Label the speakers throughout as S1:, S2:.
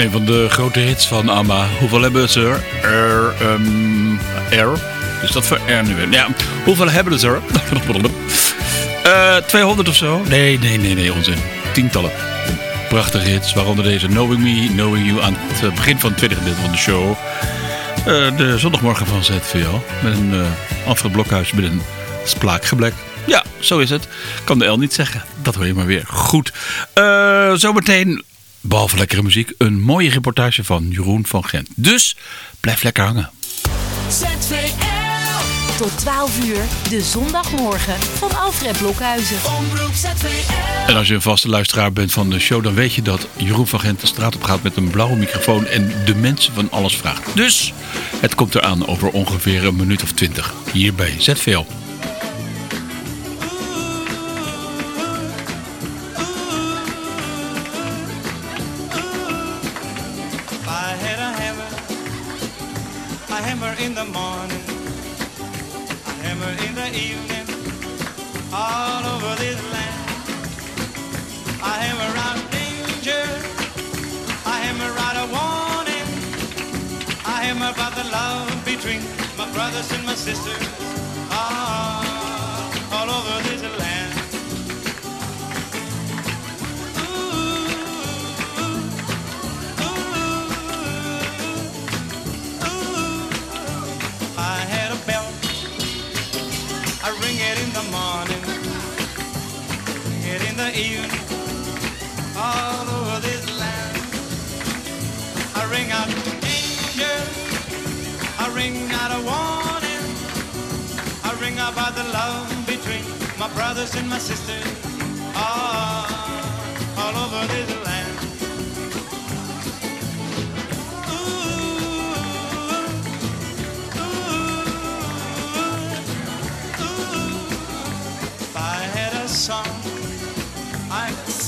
S1: Een van de grote hits van Amma. Hoeveel hebben ze er? Er, ehm, er. Is dat voor R nu weer? Ja, hoeveel hebben ze er? Eh 200 of zo? Nee, nee, nee, nee, onzin. Tientallen. Prachtige hits, waaronder deze Knowing Me, Knowing You aan het eh, begin van het tweede gedeelte van de show. Eh, de zondagmorgen van ZVL. Met een uh, Alfred Blokhuis met een splaakgeblek. Ja, zo is het. Kan de L niet zeggen. Dat hoor je maar weer. Goed. Eh, zometeen, behalve lekkere muziek, een mooie reportage van Jeroen van Gent. Dus blijf lekker hangen.
S2: ZVL. Tot 12 uur, de zondagmorgen van Alfred Blokhuizen. Omroep ZVL.
S1: En als je een vaste luisteraar bent van de show, dan weet je dat Jeroen van Gent de straat op gaat met een blauwe microfoon en de mensen van alles vraagt. Dus het komt eraan over ongeveer een minuut of twintig. Hier bij ZVL.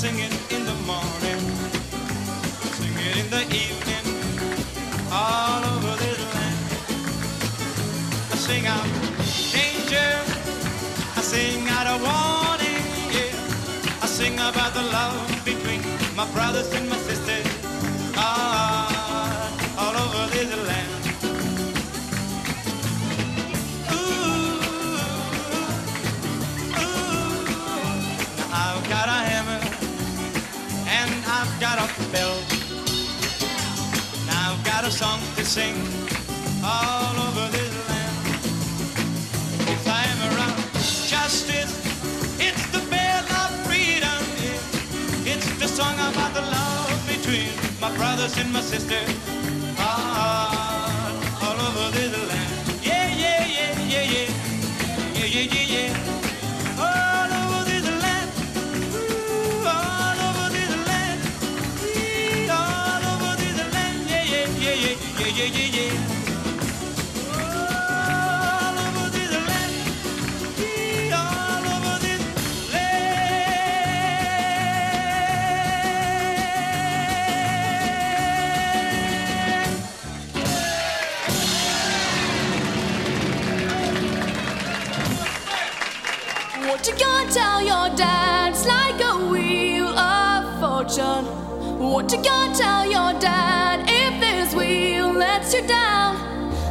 S3: Sing it in the morning, sing it in the evening, all over this land. I sing out danger, I sing out a warning, yeah. I sing about the love between my brothers and my sing all over this land. If I'm around justice, it's the bell of freedom. yeah. It's the song about the love between my brothers and my sisters. Ah, all over this land. Yeah, yeah, yeah, yeah, yeah. Yeah, yeah, yeah, yeah.
S4: What you gonna tell your dad if this wheel lets you down?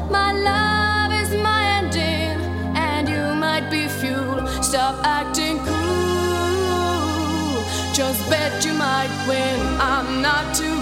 S4: My love is my ending, and you might be fuel. Stop acting cool. Just bet you might win. I'm not too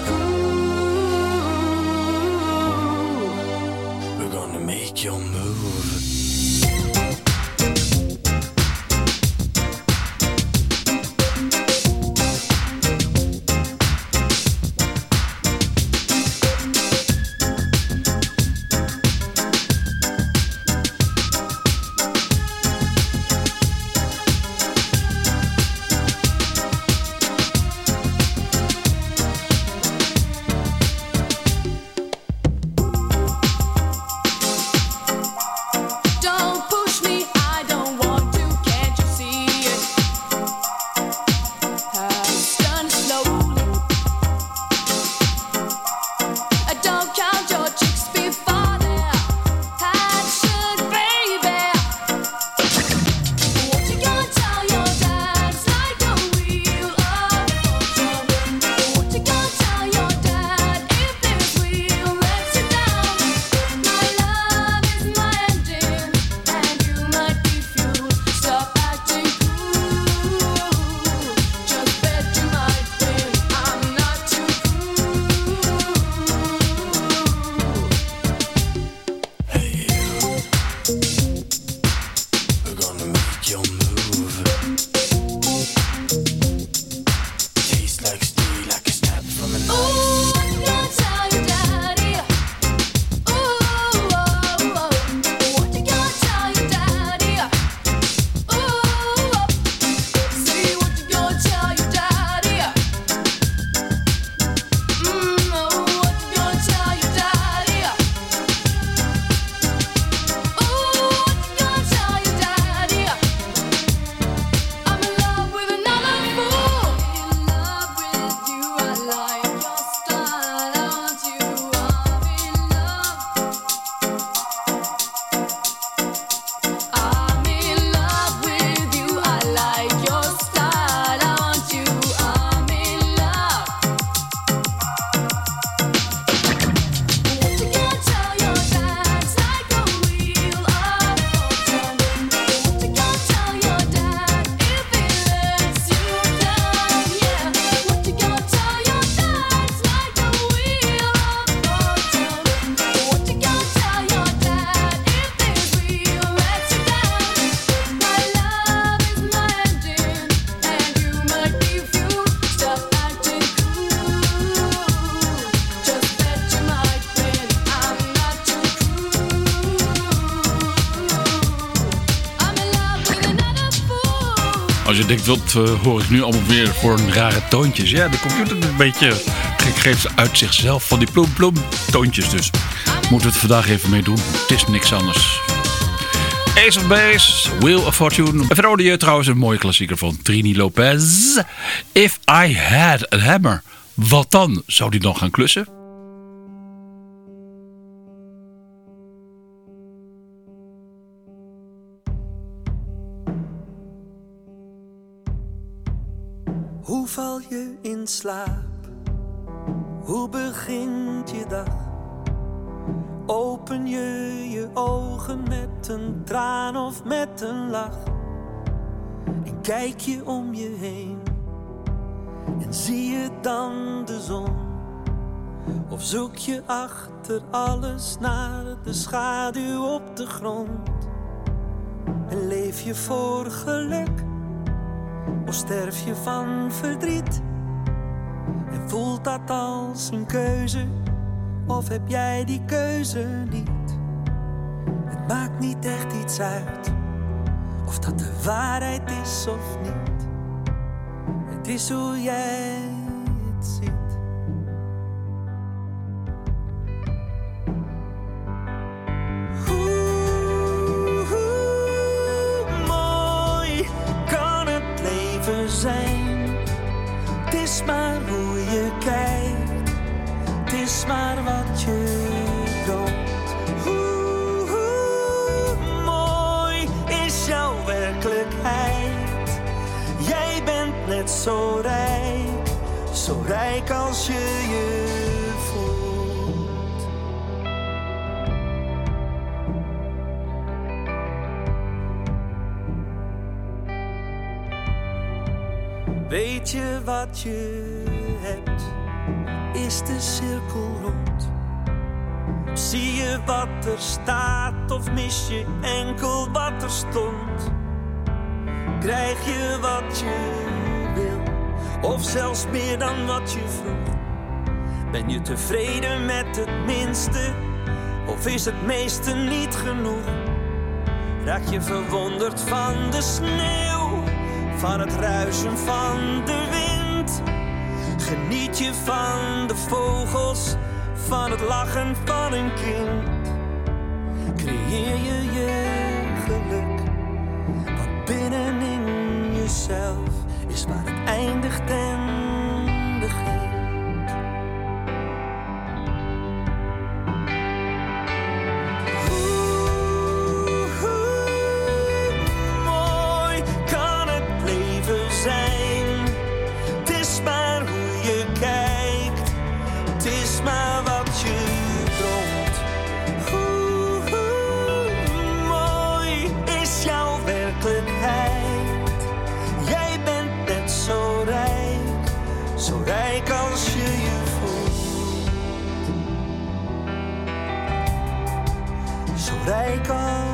S1: denkt, wat eh, hoor ik nu allemaal weer voor een rare toontjes? Ja, de computer doet een beetje gek geeft uit zichzelf van die ploem ploem toontjes dus. Moeten we het vandaag even mee doen. Het is niks anders. Ace of Base, Wheel of Fortune. En verder trouwens een mooie klassieker van Trini Lopez. If I Had a Hammer. Wat dan? Zou die dan gaan klussen?
S5: In slaap? Hoe begint je dag? Open je je ogen met een traan of met een lach? En kijk je om je heen en zie je dan de zon? Of zoek je achter alles naar de schaduw op de grond? En leef je voor geluk? Of sterf je van verdriet? En voelt dat als een keuze? Of heb jij die keuze niet? Het maakt niet echt iets uit of dat de waarheid is of niet. Het is hoe jij het ziet. Als je je voelt. Weet je wat je hebt? Is de cirkel rond? Zie je wat er staat of mis je enkel wat er stond? Krijg je wat je of zelfs meer dan wat je vroeg? Ben je tevreden met het minste of is het meeste niet genoeg? Raak je verwonderd van de sneeuw, van het ruisen van de wind? Geniet je van de vogels, van het lachen van een kind? Creëer je je geluk, want binnenin jezelf is waar het eindigt en Zo rijk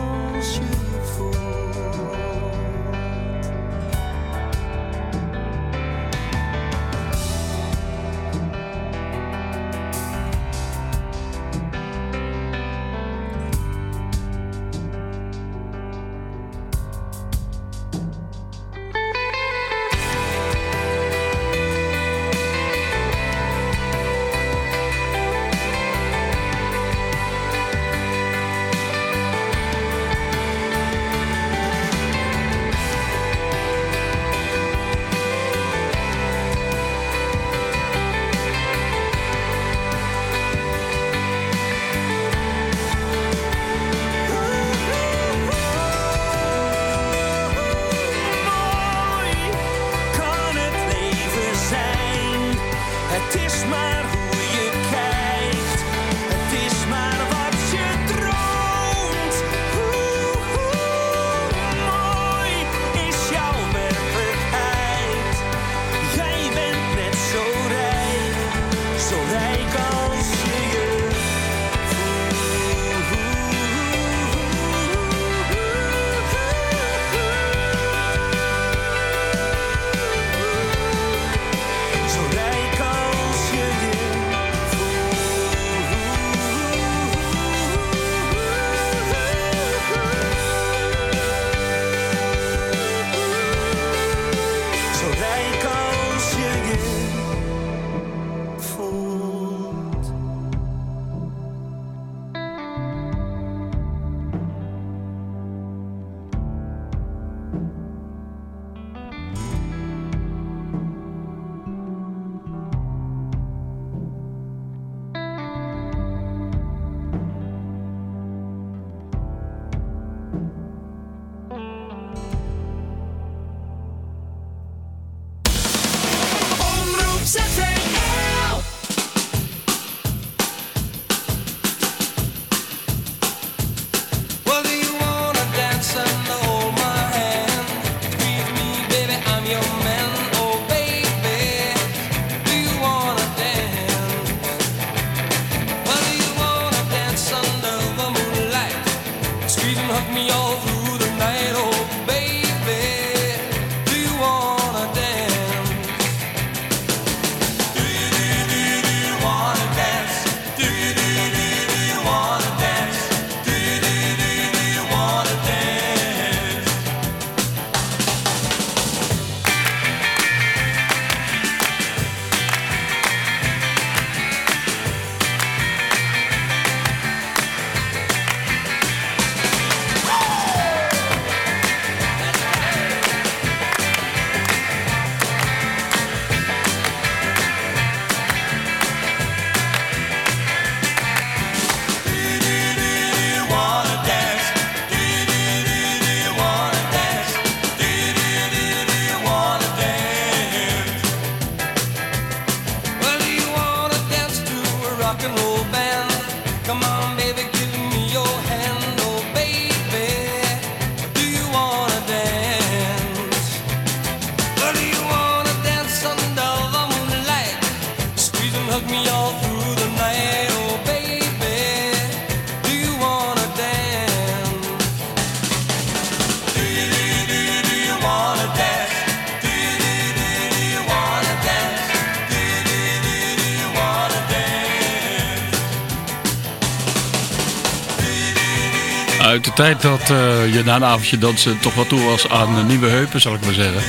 S1: tijd dat eh, je na een avondje dansen toch wat toe was aan nieuwe heupen, zal ik maar zeggen.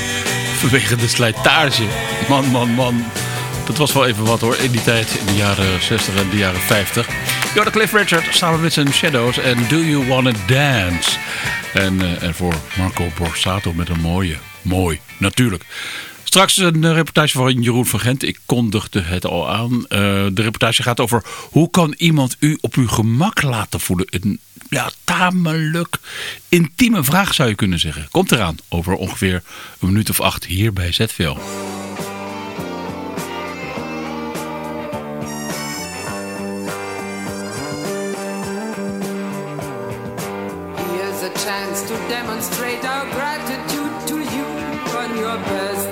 S1: Vanwege de slijtage. Man, man, man. Dat was wel even wat hoor, in die tijd, in de jaren 60 en de jaren 50. Jordan Cliff Richard samen met zijn Shadows en Do You Wanna Dance. En, eh, en voor Marco Borsato met een mooie, mooi, natuurlijk. Straks een reportage van Jeroen van Gent. Ik kondigde het al aan. Eh, de reportage gaat over hoe kan iemand u op uw gemak laten voelen... In ja, tamelijk intieme vraag zou je kunnen zeggen. Komt eraan over ongeveer een minuut of acht hier bij ZVL.
S4: Here's a chance to demonstrate our gratitude to you on your birthday.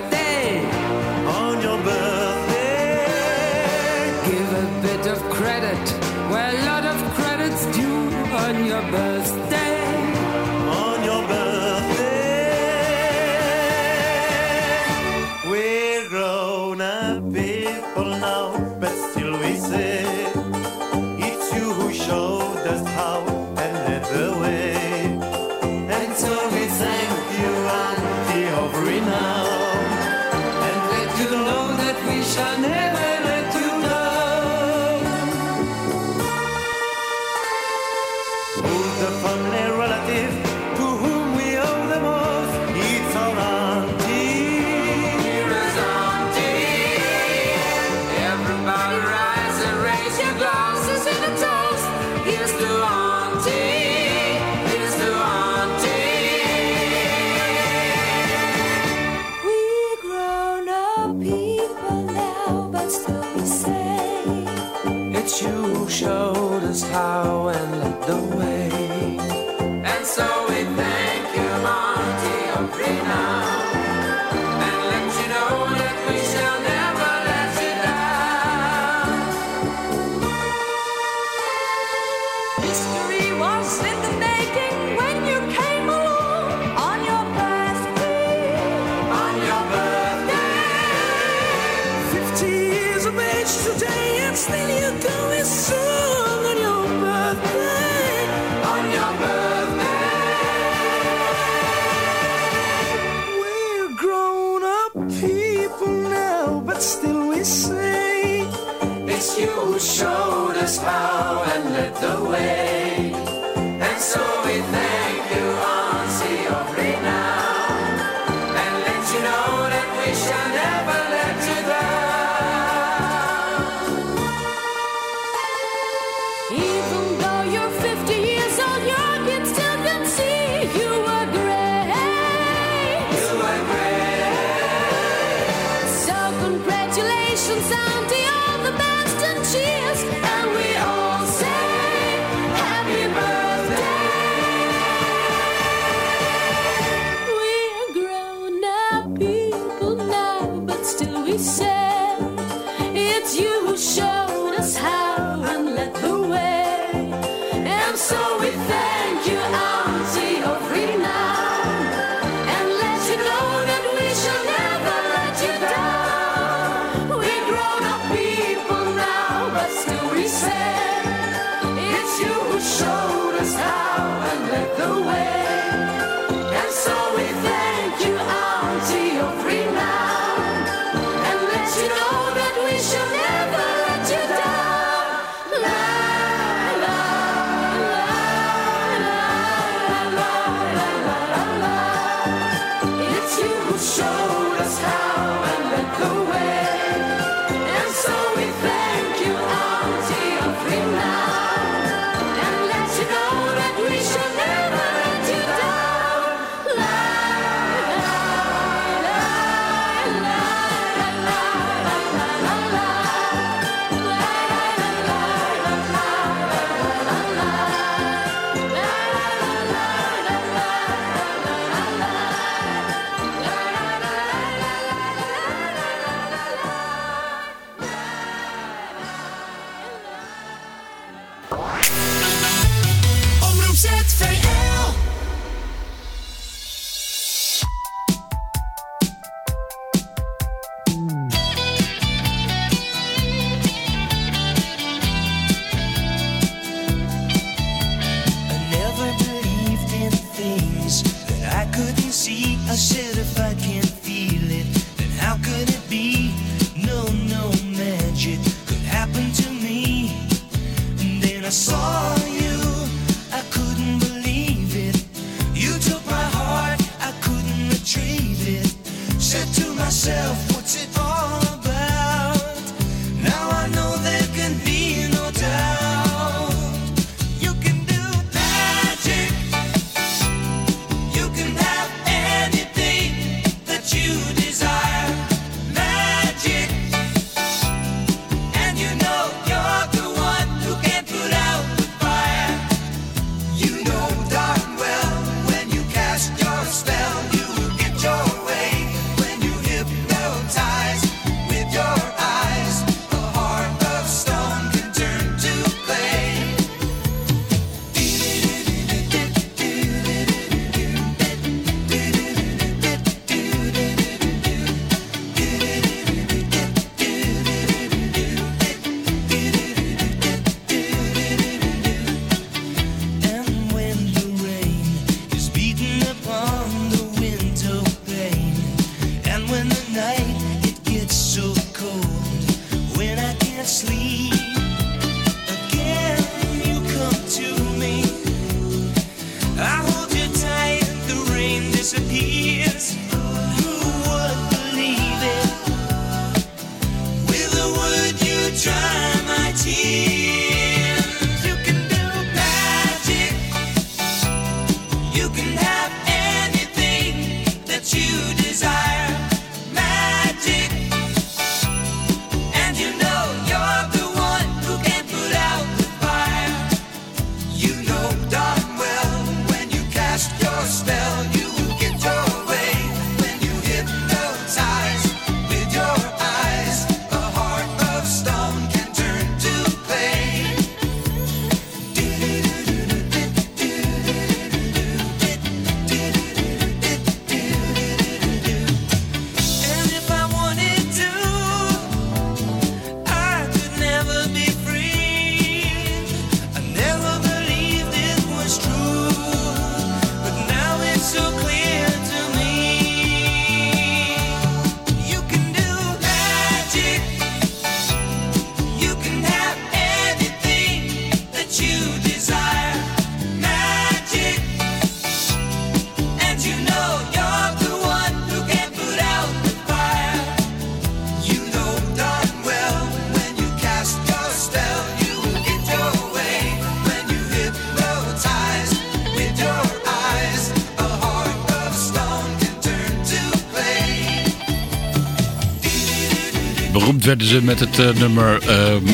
S1: Beroemd werden ze met het eh, nummer ehm,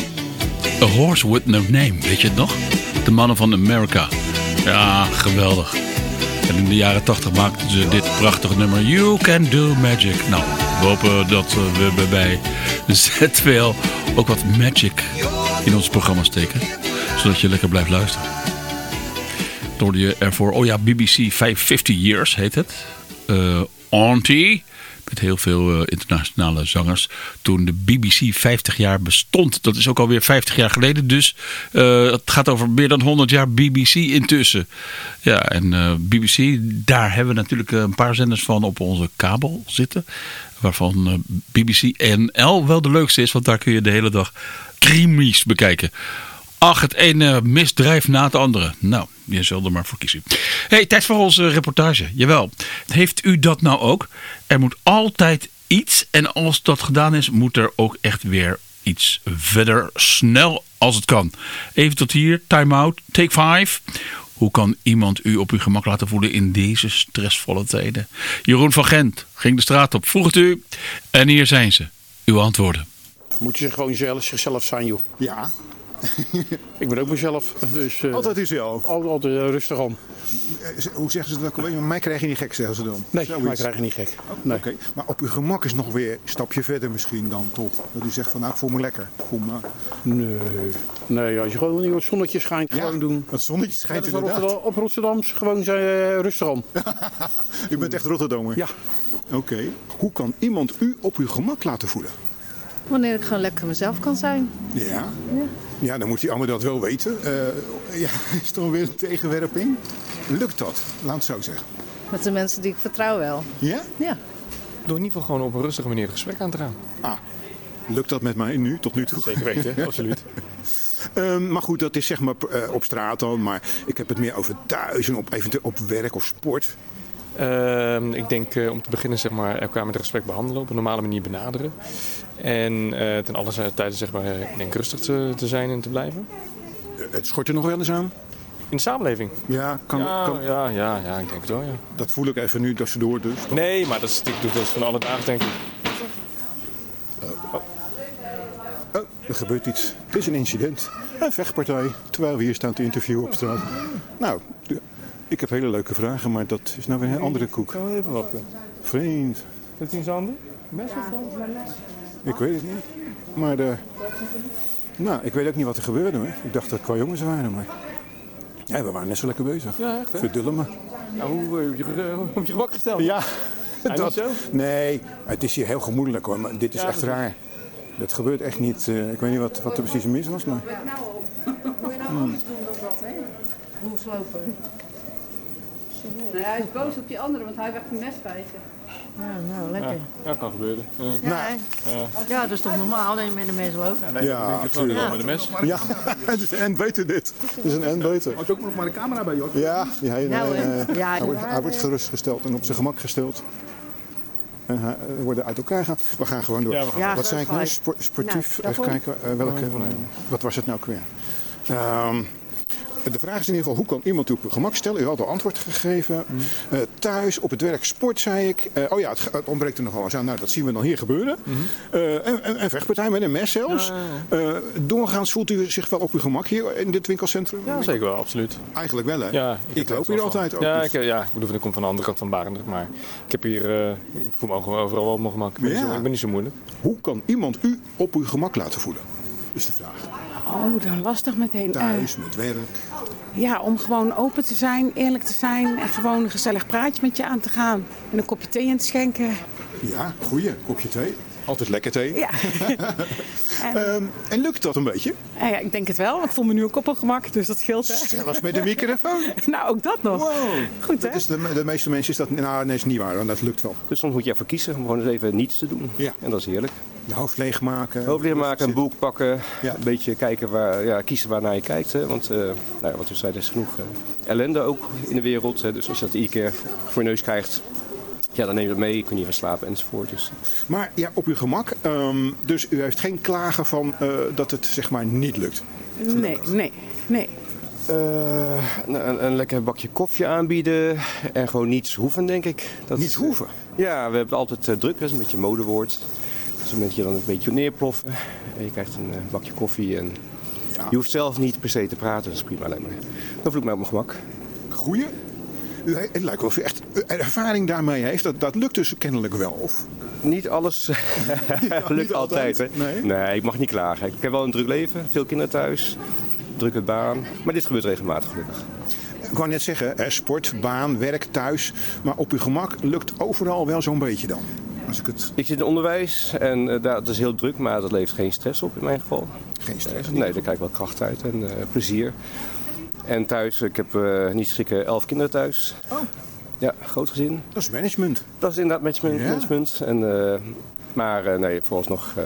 S1: A Horse With No Name. Weet je het nog? De mannen van America. Ja, geweldig. En in de jaren 80 maakten ze dit prachtige nummer You Can Do Magic. Nou, we hopen dat eh, we bij ZWL ook wat magic in ons programma steken. Zodat je lekker blijft luisteren. Hoorde je ervoor, oh ja, BBC 550 Years heet het. Eh Auntie. Met heel veel eh, internationale zangers. Toen de BBC 50 jaar bestond. Dat is ook alweer 50 jaar geleden. Dus eh, het gaat over meer dan 100 jaar BBC intussen. Ja, en eh, BBC, daar hebben we natuurlijk een paar zenders van op onze kabel zitten. Waarvan BBC NL wel de leukste is. Want daar kun je de hele dag crimies bekijken. Ach, het ene misdrijf na het andere. Nou, je zult er maar voor kiezen. hey, tijd voor onze reportage. Jawel. Heeft u dat nou ook? Er moet altijd iets. En als dat gedaan is, moet er ook echt weer iets verder. Snel als het kan. Even tot hier. Time out. Take five. Hoe kan iemand u op uw gemak laten voelen in deze stressvolle tijden? Jeroen van Gent ging de straat op. Vroeg het u. En hier zijn ze. Uw antwoorden.
S6: Moet je gewoon zelf, zichzelf zijn, joh.
S7: Ja,
S6: ik ben ook mezelf. Dus, eh,
S7: Altijd uzelf?
S6: al- altijd eh, rustig aan.
S7: Eh, Hoe zeggen ze dat ook alweer? Mij krijg je niet gek, zeggen ze dan.
S6: Nee,
S7: Zoiets.
S6: mij krijg je niet gek.
S7: Oh,
S6: Nee.
S7: Maar op uw gemak is nog weer een stapje verder misschien dan toch. Dat u zegt van nou, ik voel me lekker. Ik Voel me...
S6: Nee. nee, als je gewoon wanneer het zonnetje schijnt,
S7: Ja,
S6: gewoon doen.
S7: Het zonnetje schijnt
S6: als
S7: inderdaad.
S6: Rotterdam, op Rotterdams gewoon zijn, rustig aan.
S7: U bent echt Rotterdammer?
S6: Ja.
S7: Oké. Hoe kan iemand u op uw gemak laten voelen?
S8: Wanneer ik gewoon lekker mezelf kan zijn.
S7: Ja? Ja, dan moet die ander dat wel weten. Eh, ja, is er weer een tegenwerping? Lukt dat? Laat het zo zeggen.
S8: Met de mensen die ik vertrouw wel.
S7: Ja?
S8: Ja.
S9: Door in ieder geval gewoon op een rustige manier het gesprek aan te gaan.
S7: Ah, lukt dat met mij nu, tot nu toe?
S9: Zeker weten, absoluut.
S7: Ehm, maar goed, dat is zeg maar eh, op straat dan. Maar ik heb het meer over thuis en op, eventueel op werk of sport.
S9: Ehm, ik denk eh, om te beginnen zeg maar, elkaar met respect behandelen, op een normale manier benaderen. En eh, ten alle tijde zeg maar, ik denk rustig te, te zijn en te blijven.
S7: Het schort er nog wel eens aan?
S9: In de samenleving?
S7: Ja, kan,
S9: ja,
S7: kan,
S9: ja, ja, ja, ik denk het wel, ja.
S7: dat voel ik even nu tussendoor dus.
S9: Nee, maar dat is, ik doe dat van alle dagen denk ik.
S7: Oh, er gebeurt iets. Het is een incident. Een vechtpartij. Terwijl we hier staan te interviewen op straat. Nou, ik heb hele leuke vragen, maar dat is nou weer een andere koek.
S9: Kan even wachten.
S7: Vriend,
S9: Heeft hij in zijn handen? Mes of?
S7: Ik weet het niet. Maar de... Nou, ik weet ook niet wat er gebeurde hoor. Ik dacht dat het qua jongens waren, maar... Ja, we waren net zo lekker bezig.
S9: Ja, echt hè?
S7: Verdullen me.
S9: Nou, hoe heb je, eh, op je gemak gesteld?
S7: Ja,
S9: niet zo?
S7: Nee, het is hier heel gemoedelijk hoor, maar dit is
S9: Ja,
S7: echt
S9: dat
S7: raar. Dat gebeurt echt niet. eh, ik weet niet wat, wat er precies mis was, maar...
S8: Moet je nou anders doen dan dat, hè? Hoe slopen. Nee, hij is boos op die andere, want hij werd een mes bij zich. Ja, nou, lekker.
S9: Ja, dat kan gebeuren. Ja.
S8: Ja, hè? ja, dat is toch normaal je met een mes loopt?
S9: Nee,
S7: Ja,
S9: natuurlijk wel
S7: tuurlijk.
S9: met een mes.
S7: Ja, het is een beter dit. Het is een en beter.
S10: Had je ook nog maar de camera bij, joh?
S7: Ja, ja, nee,
S8: Nou, Ja,
S7: hij, wordt, hij wordt gerustgesteld en op zijn gemak gesteld. En hij, worden uit elkaar gaan. We gaan gewoon door.
S9: Ja, we gaan
S8: Ja,
S7: wat zei ik nou? Spor- sportief.
S8: Nou.
S7: Even kijken. eh, welke, wat was het nou weer? Ehm, de vraag is in ieder geval, hoe kan iemand u op uw gemak stellen? U had al antwoord gegeven.
S9: Mm.
S7: Eh, thuis, op het werk, sport, zei ik. Eh, oh ja, het, ontbreekt er nog wel eens aan. Nou, dat zien we dan hier gebeuren.
S9: Mm-hmm.
S7: Eh, en, en, en vechtpartij met een mes zelfs. Eh, doorgaans voelt u zich wel op uw gemak hier in dit winkelcentrum?
S9: Ja, zeker wel, absoluut.
S7: Eigenlijk wel, hè?
S9: Ja,
S7: ik loop hier altijd ook.
S9: Ja,
S7: dus-
S9: ik, ja, ik bedoel, ik kom van de andere kant van Barendrecht, maar ik heb hier, ik voel me overal wel op mijn gemak. Ik ben, niet
S7: Ja.
S9: zo, ik ben niet zo moeilijk.
S7: Hoe kan iemand u op uw gemak laten voelen? Is de vraag.
S11: Oh, dan lastig meteen.
S7: Thuis, met werk.
S11: Eh, ja, om gewoon open te zijn, eerlijk te zijn en gewoon een gezellig praatje met je aan te gaan. En een kopje thee in te schenken.
S7: Ja, goeie. Kopje thee. Altijd lekker thee.
S11: Ja.
S7: Ehm, en lukt dat een beetje?
S11: Eh, ja, ik denk het wel, want ik voel me nu ook op een gemak, dus dat scheelt hè.
S7: Zelfs met de microfoon?
S11: nou, ook dat nog.
S7: Wow.
S11: Goed hè?
S7: Dat is de, de meeste mensen is dat... Nou, nee, is niet waar. want Dat lukt wel.
S12: Dus soms moet je ervoor kiezen om gewoon eens even niets te doen.
S7: Ja.
S12: En dat is heerlijk.
S7: Je hoofd leegmaken.
S12: Hoofd maken, een boek pakken.
S7: Ja.
S12: Een beetje kijken waar, ja, kiezen waarnaar je kijkt. Hè. Want eh, nou, ja, wat u zei, er is genoeg eh, ellende ook in de wereld. Hè. Dus als je dat iedere keer voor je neus krijgt, ja, dan neem je dat mee. Je kunt niet van slapen enzovoort. Dus
S7: Maar ja, op uw gemak. Ehm, dus u heeft geen klagen van eh, dat het zeg maar niet lukt.
S11: Nee, nee, nee.
S12: Eh, een, een lekker bakje koffie aanbieden en gewoon niets hoeven, denk ik. Dat
S7: Niets hoeven?
S12: Ja, we hebben altijd eh, druk, dat is een beetje een modewoord. Dus een beetje dan een beetje neerploffen. En je krijgt een eh, bakje koffie en je hoeft zelf niet per se te praten, dat is prima alleen maar. Dan voel ik mij op mijn gemak.
S7: Goeie. U, he- het lijkt wel of u echt eh, ervaring daarmee heeft. Dat, dat lukt dus kennelijk wel. Of?
S12: Niet alles lukt
S7: niet
S12: altijd, hè?
S7: altijd, nee?
S12: ik mag niet klagen. Ik heb wel een druk leven, veel kinderen thuis, drukke baan. Maar dit gebeurt regelmatig gelukkig.
S7: Ik wou net zeggen, sport, baan, werk, thuis. Maar op uw gemak lukt overal wel zo'n beetje dan. Als ik het...
S12: Ik zit in onderwijs en eh, daar- dat is heel druk, maar dat levert geen stress op in mijn geval.
S7: Geen stress?
S12: nee, daar krijg ik wel kracht uit en eh, plezier. En thuis, ik heb eh, niet schrikken elf kinderen thuis.
S7: Oh.
S12: Ja, groot gezin.
S7: Dat is management.
S12: Dat is inderdaad management.
S7: Ja.
S12: management. En, eh, maar eh, nee, vooralsnog, eh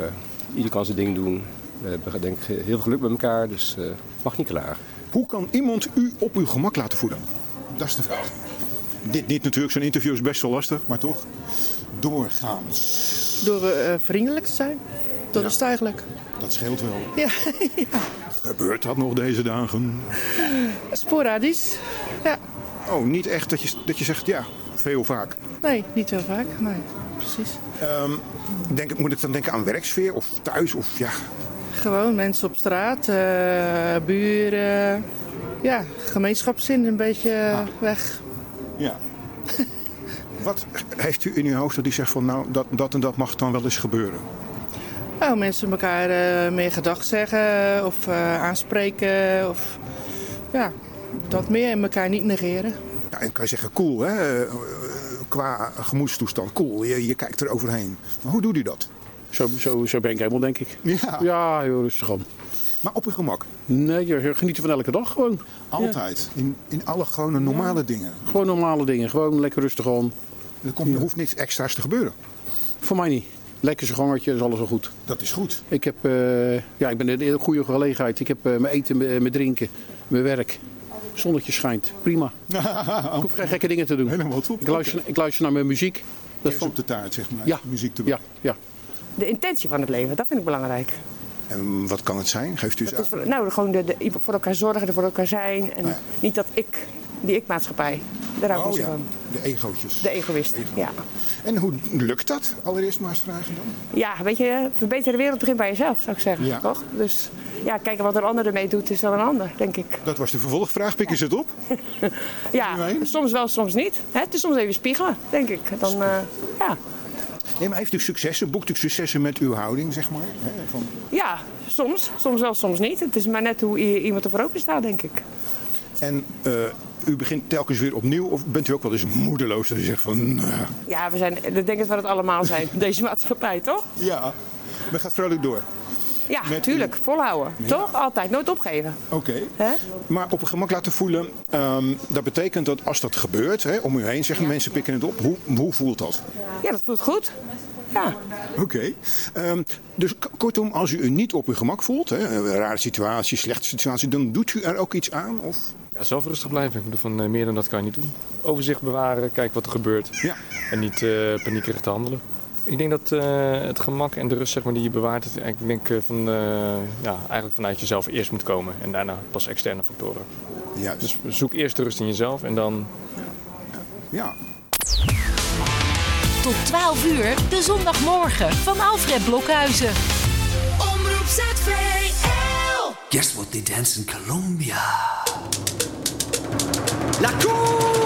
S12: ieder kan zijn ding doen. We hebben denk ik heel veel geluk met elkaar, dus eh mag niet klagen.
S7: Hoe kan iemand u op uw gemak laten voelen? Dat is de vraag. Dit niet natuurlijk, zo'n interview is best wel lastig, maar toch. Doorgaans.
S13: Door eh, vriendelijk te zijn. Dat is het eigenlijk.
S7: Dat scheelt wel.
S13: Ja,
S7: Gebeurt dat nog deze dagen?
S13: sporadisch. Ja,
S7: Oh, niet echt dat je, dat je zegt ja, veel vaak.
S13: nee, niet heel vaak. Nee, precies.
S7: Ehm, denk, moet ik dan denken aan werksfeer of thuis? Of ja,
S13: Gewoon mensen op straat, eh, buren. Ja, gemeenschapszin een beetje eh, weg.
S7: Ja. Wat heeft u in uw hoofd dat u zegt van nou, dat, dat en dat mag dan wel eens gebeuren?
S13: Nou, mensen elkaar eh, meer gedag zeggen of eh, aanspreken. Of ja, dat meer en elkaar niet negeren.
S7: Ja, en kan je zeggen cool, hè? eh, qua gemoedstoestand, cool. Je, je kijkt er overheen. Maar hoe doet u dat?
S6: Zo, zo, zo ben ik helemaal, denk ik.
S7: Ja.
S6: Ja, heel rustig aan.
S7: Maar op uw gemak?
S6: Nee, je genieten van elke dag gewoon.
S7: Altijd? In, in alle gewone normale dingen?
S6: Gewoon normale dingen. Gewoon lekker rustig aan.
S7: Er, komt, er hoeft niks extra's te gebeuren?
S6: Voor mij niet. Lekker zijn gangetje, is alles wel goed.
S7: Dat is goed.
S6: Ik, heb, eh, ja, ik ben in een goede gelegenheid. Ik heb eh, mijn eten, mijn drinken, mijn werk. Zonnetje schijnt. Prima. ik hoef geen gekke dingen te doen.
S7: Helemaal top.
S6: Ik luister, ik luister naar mijn muziek.
S7: Dat is op de taart, zeg maar.
S6: Ja.
S7: Muziek erbij.
S6: Ja, ja.
S10: De intentie van het leven, dat vind ik belangrijk.
S7: En wat kan het zijn? Geeft u eens aan?
S10: nou, gewoon de, de, voor elkaar zorgen, er voor elkaar zijn. En niet dat ik, die ik-maatschappij. Daar hou ik
S7: Oh ja,
S10: van.
S7: de egootjes.
S10: De egoïst, ja.
S7: En hoe lukt dat? Allereerst maar eens vragen dan.
S10: Ja, weet je, verbeter de wereld begint bij jezelf, zou ik zeggen.
S7: Ja.
S10: Toch? Dus ja, kijken wat een ander ermee doet, is wel een ander, denk ik.
S7: Dat was de vervolgvraag. Pikken ze het op?
S10: Ja, soms wel, soms niet. Het is soms even spiegelen, denk ik. Dan, eh, ja.
S7: Nee, maar heeft u successen? Boekt u successen met uw houding, zeg maar? Hè, Van,
S10: ja, soms. Soms wel, soms niet. Het is maar net hoe iemand er voor open staat, denk ik.
S7: en eh, u begint telkens weer opnieuw? Of bent u ook wel eens moedeloos dat u zegt van... nou,
S10: Ja, we zijn, ik denk dat we het allemaal zijn, deze maatschappij, toch?
S7: ja, men gaat vrolijk door.
S10: Ja, natuurlijk. Volhouden. Toch? Altijd. Nooit opgeven.
S7: Oké. Maar op een gemak laten voelen, ehm, dat betekent dat als dat gebeurt, hè, om u heen zeggen mensen pikken het op, hoe, hoe voelt dat?
S10: Ja, dat voelt goed. Ja.
S7: Oké. Ehm, dus kortom, als u u niet op uw gemak voelt, hè, een rare situatie, slechte situatie, dan doet u er ook iets aan? Of?
S9: Ja, zelf rustig blijven. Ik bedoel, van eh, meer dan dat kan je niet doen. Overzicht bewaren, kijken wat er gebeurt.
S7: Ja.
S9: En niet eh paniekerig te handelen. Ik denk dat eh, het gemak en de rust zeg maar, die je bewaart, ik denk van, eh, ja, eigenlijk vanuit jezelf eerst moet komen. En daarna pas externe factoren.
S7: Ja.
S9: Dus zoek eerst de rust in jezelf en dan...
S7: Ja.
S2: Tot 12 uur, de zondagmorgen van Alfred Blokhuizen.
S4: Omroep ZVL.
S14: Guess what they dance in Colombia? La cumbia!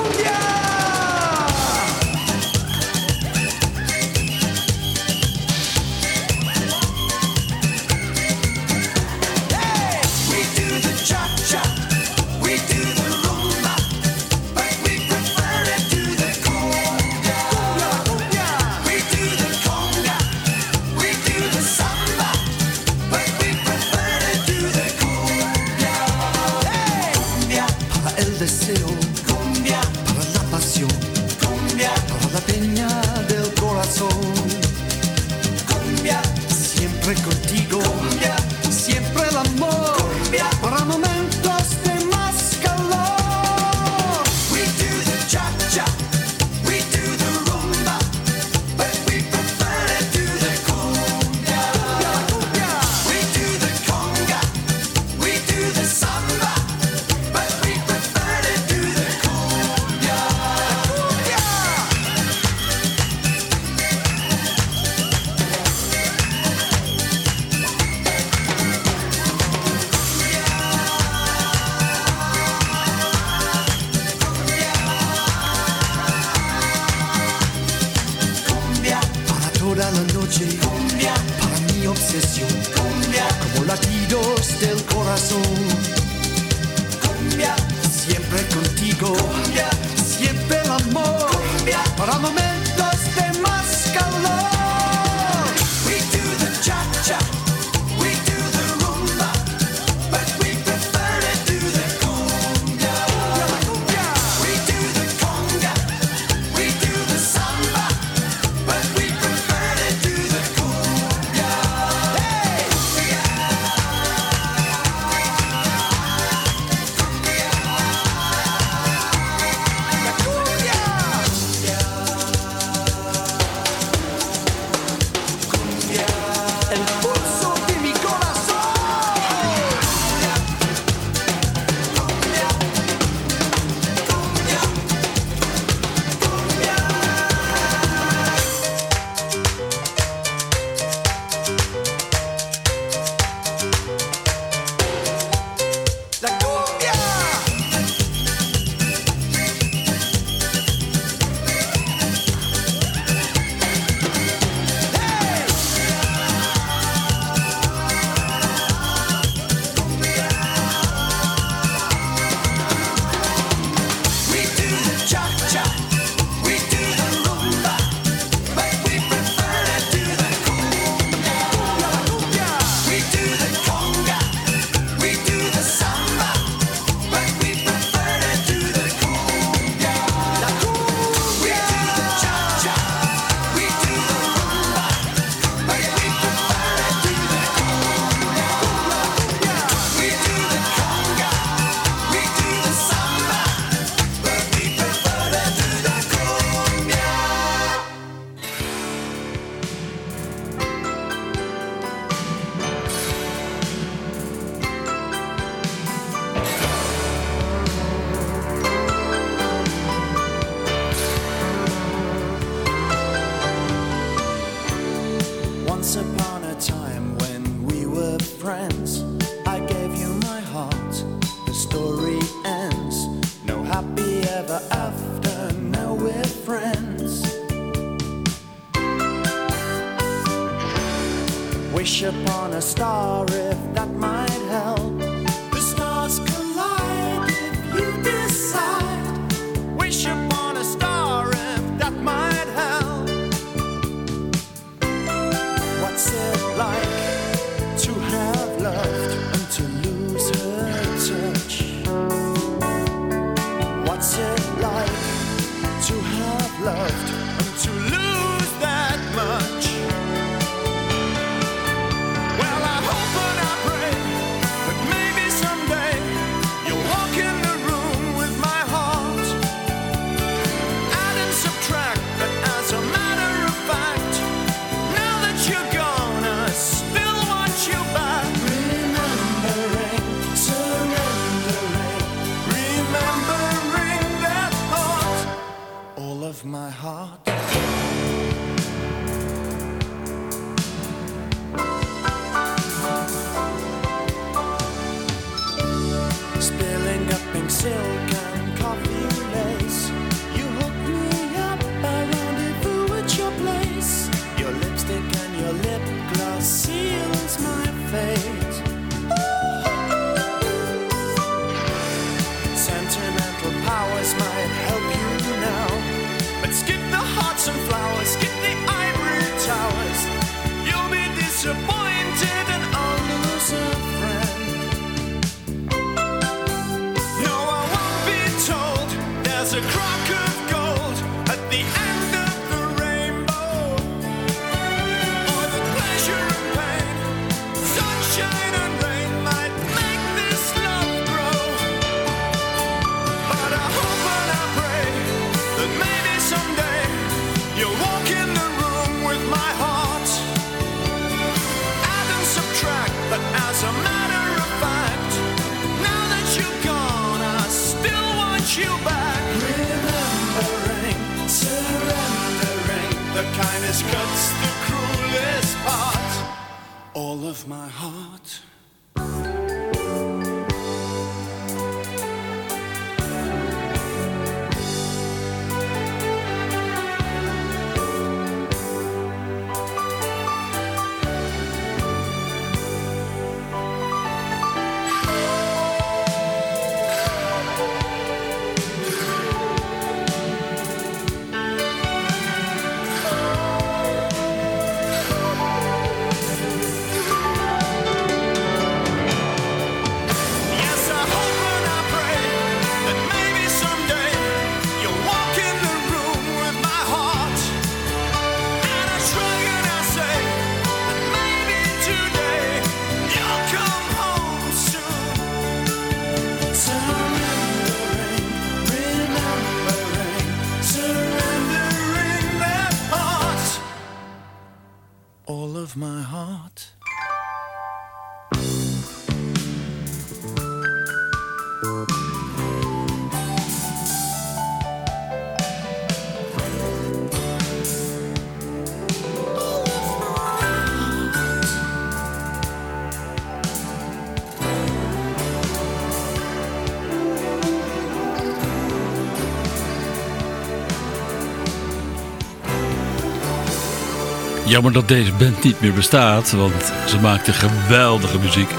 S1: Jammer dat deze band niet meer bestaat, want ze maakte geweldige muziek.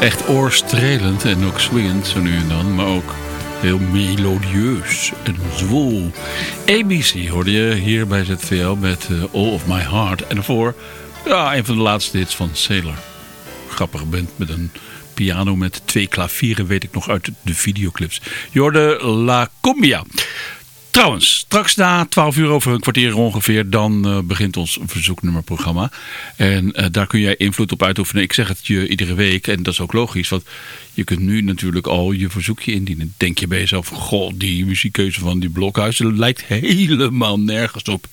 S1: Echt oorstrelend en ook swingend zo nu en dan, maar ook heel melodieus en zwoel. ABC hoorde je hier bij ZVL met eh, All of My Heart. En daarvoor, ja, een van de laatste hits van Sailor. Grappige band met een piano met twee klavieren, weet ik nog uit de videoclips. Je hoorde La Cumbia. Trouwens, straks na 12 uur over een kwartier ongeveer, dan eh, begint ons verzoeknummerprogramma. En eh, daar kun jij invloed op uitoefenen. Ik zeg het je iedere week en dat is ook logisch, want je kunt nu natuurlijk al je verzoekje indienen. Denk je bij jezelf, goh, die muziekkeuze van die blokhuizen lijkt helemaal nergens op.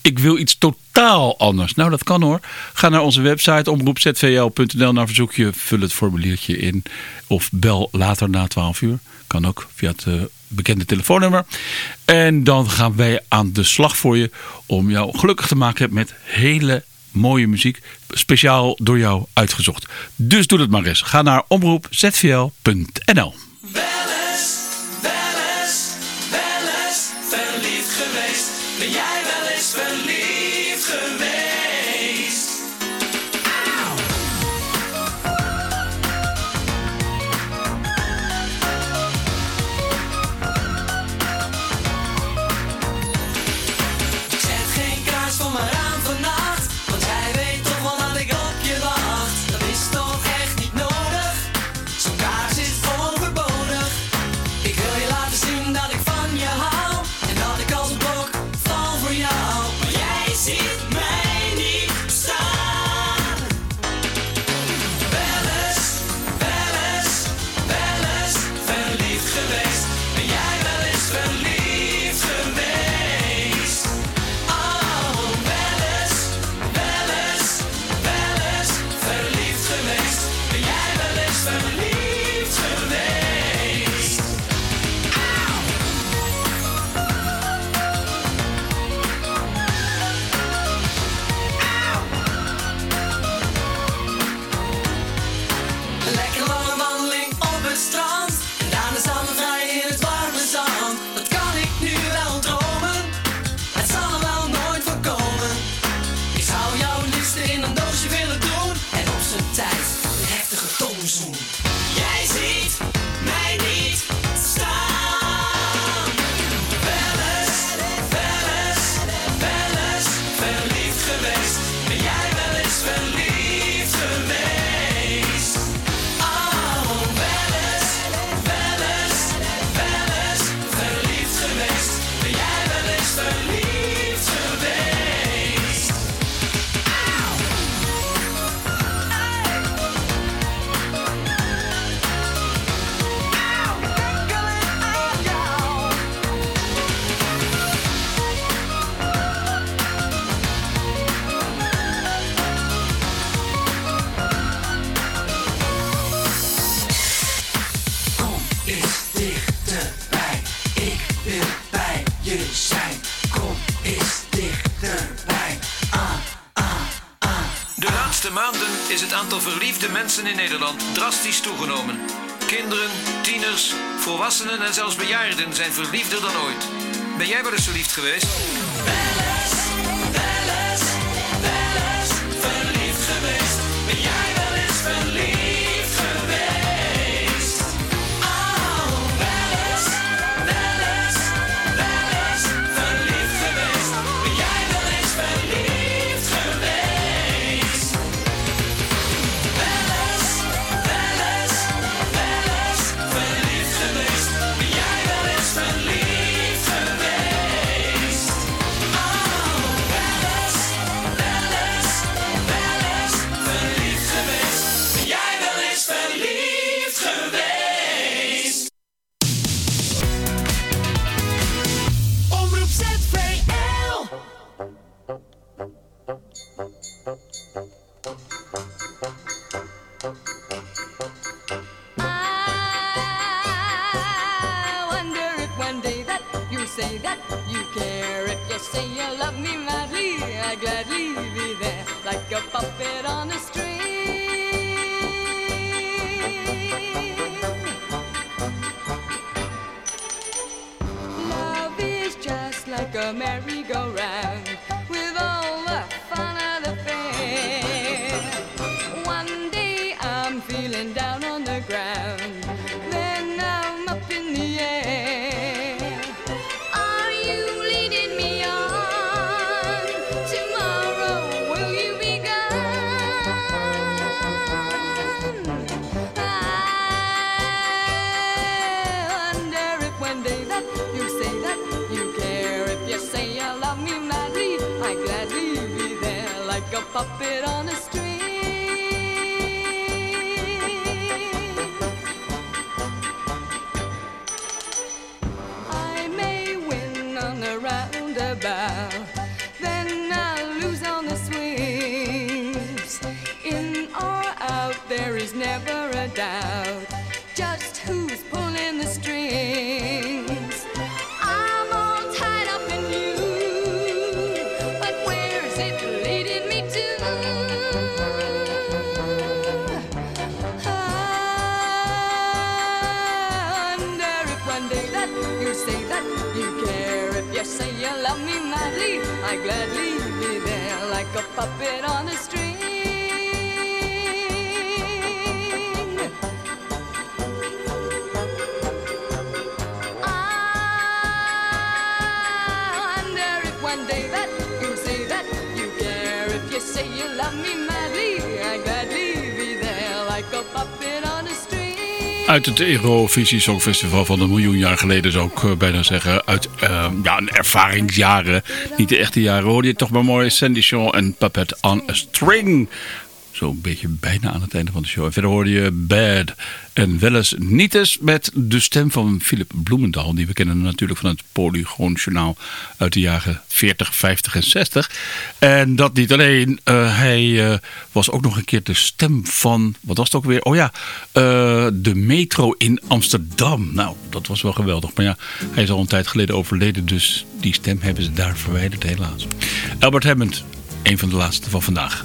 S1: Ik wil iets totaal anders. Nou, dat kan hoor. Ga naar onze website omroepzvl.nl naar verzoekje, vul het formuliertje in of bel later na 12 uur. Kan ook via het eh, bekende telefoonnummer. En dan gaan wij aan de slag voor je om jou gelukkig te maken met hele mooie muziek. Speciaal door jou uitgezocht. Dus doe het maar eens. Ga naar omroepzvl.nl
S4: verliefde mensen in Nederland drastisch toegenomen. Kinderen, tieners, volwassenen en zelfs bejaarden zijn verliefder dan ooit. Ben jij wel eens verliefd geweest?
S15: Puppet on a string. Ah, I wonder if one day that you say that you care. If you say you love me
S1: Uit het Eurovisie Songfestival van een miljoen jaar geleden zou ik eh, bijna zeggen. Uit eh, ja, een ervaringsjaren. Niet de echte jaren. Hoorde je toch maar mooi Sandy Shaw en Puppet on a String. Zo'n beetje bijna aan het einde van de show. En verder hoorde je Bad en wel eens niet eens met de stem van Philip Bloemendaal. Die we kennen natuurlijk van het Polygoon Journaal uit de jaren 40, 50 en 60. En dat niet alleen. eh, hij eh, was ook nog een keer de stem van, wat was het ook weer? Oh ja, eh, de metro in Amsterdam. Nou, dat was wel geweldig. Maar ja, hij is al een tijd geleden overleden. Dus die stem hebben ze daar verwijderd helaas. Albert Hammond, een van de laatste van vandaag.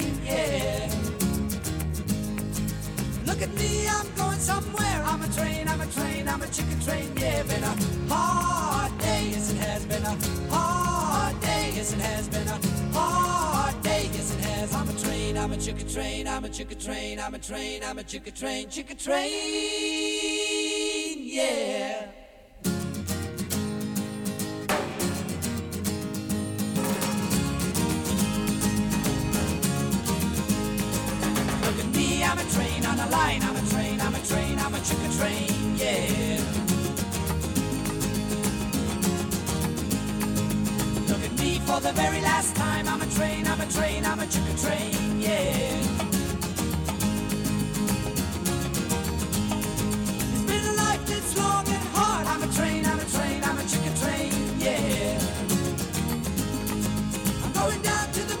S3: been a hard day, yes it has been a hard day, yes it has been a hard day, yes it has. I'm a train, I'm a chicken train, I'm a chicken train, I'm a train, I'm a chicken train, chicken train. Yeah. Look at me, I'm a train on a line. I'm a train, I'm a train, I'm a chicken train, for the very last time. I'm a train, I'm a train, I'm a chicken train, yeah. It's been a life that's long and hard. I'm a train, I'm a train, I'm a
S16: chicken train, yeah. I'm going down to the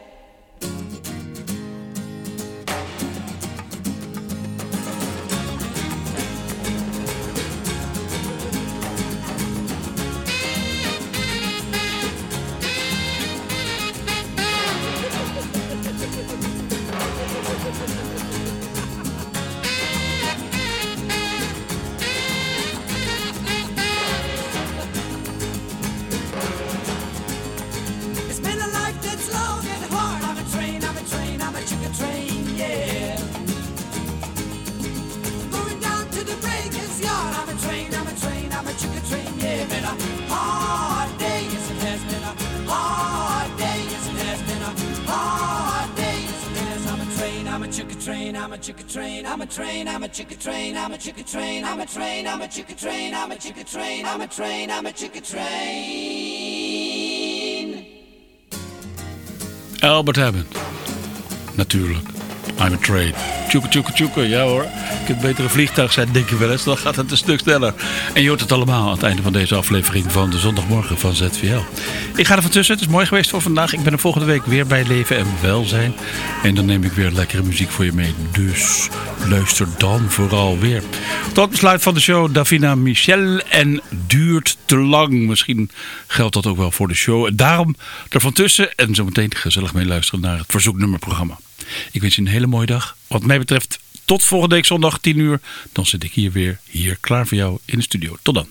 S16: I'm a train, I'm a chicken train, I'm a chicken train, I'm a train, I'm a chicken train, I'm a chicken train, I'm a train, I'm a chicken train.
S1: Albert Hammond. Natuurlijk. I'm a train. Tjoeke, tjoeke, tjoeke. Ja hoor. Ik kunt beter een vliegtuig zijn, denk je wel eens. Dan gaat het een stuk sneller. En je hoort het allemaal aan het einde van deze aflevering van de zondagmorgen van ZVL. Ik ga er van tussen. Het is mooi geweest voor vandaag. Ik ben er volgende week weer bij Leven en Welzijn. En dan neem ik weer lekkere muziek voor je mee. Dus luister dan vooral weer. Tot besluit van de show Davina Michel. En duurt te lang. Misschien geldt dat ook wel voor de show. En daarom er van tussen. En zometeen gezellig mee luisteren naar het verzoeknummerprogramma. Ik wens je een hele mooie dag. Wat mij betreft tot volgende week zondag 10 uur. Dan zit ik hier weer hier klaar voor jou in de studio. Tot dan.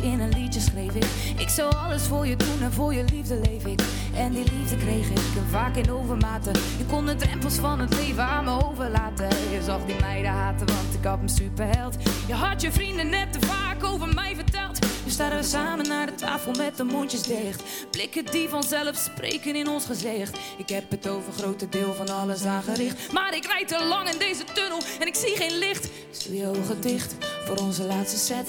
S4: In een liedje schreef ik. Ik zou alles voor je doen en voor je liefde leef ik. En die liefde kreeg ik en vaak in overmaten. Je kon de drempels van het leven aan me overlaten. Je zag die meiden haten, want ik had een superheld. Je had je vrienden net te vaak over mij verteld. Nu staan we samen naar de tafel met de mondjes dicht. Blikken die vanzelf spreken in ons gezicht. Ik heb het over grote deel van alles aangericht. Maar ik rijd te lang in deze tunnel en ik zie geen licht. Doe je ogen dicht voor onze laatste set.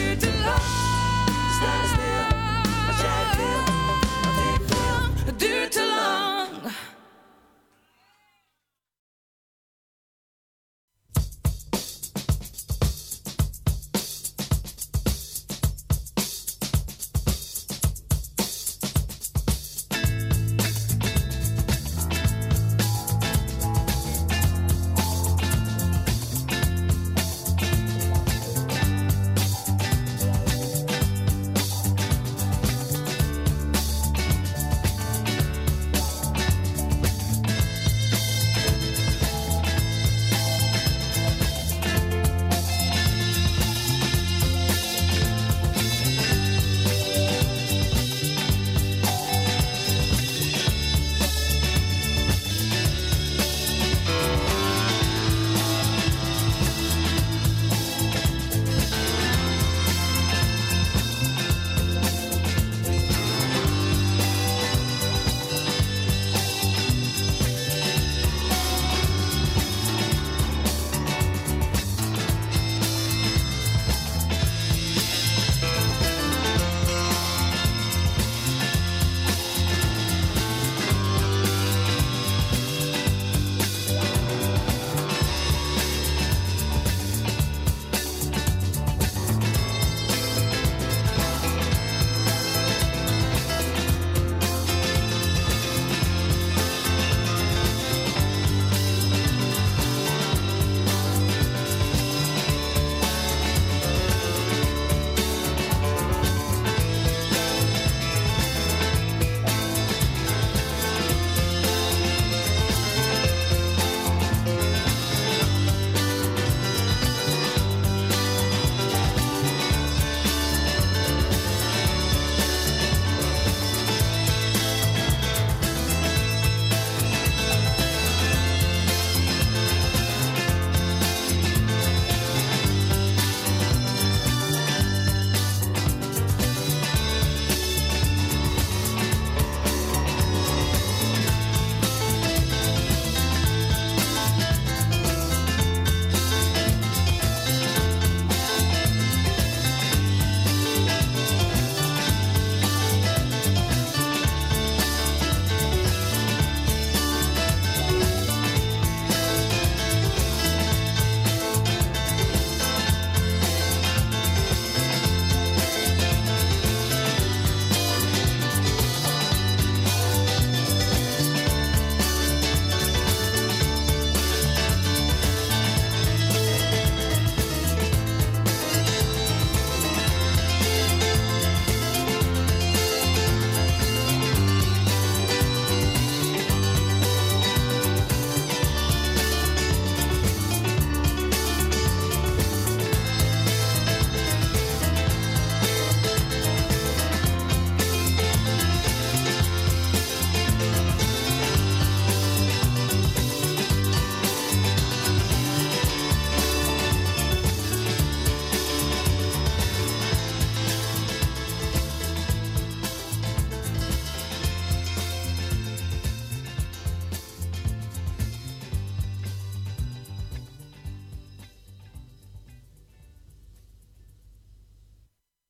S4: you to love.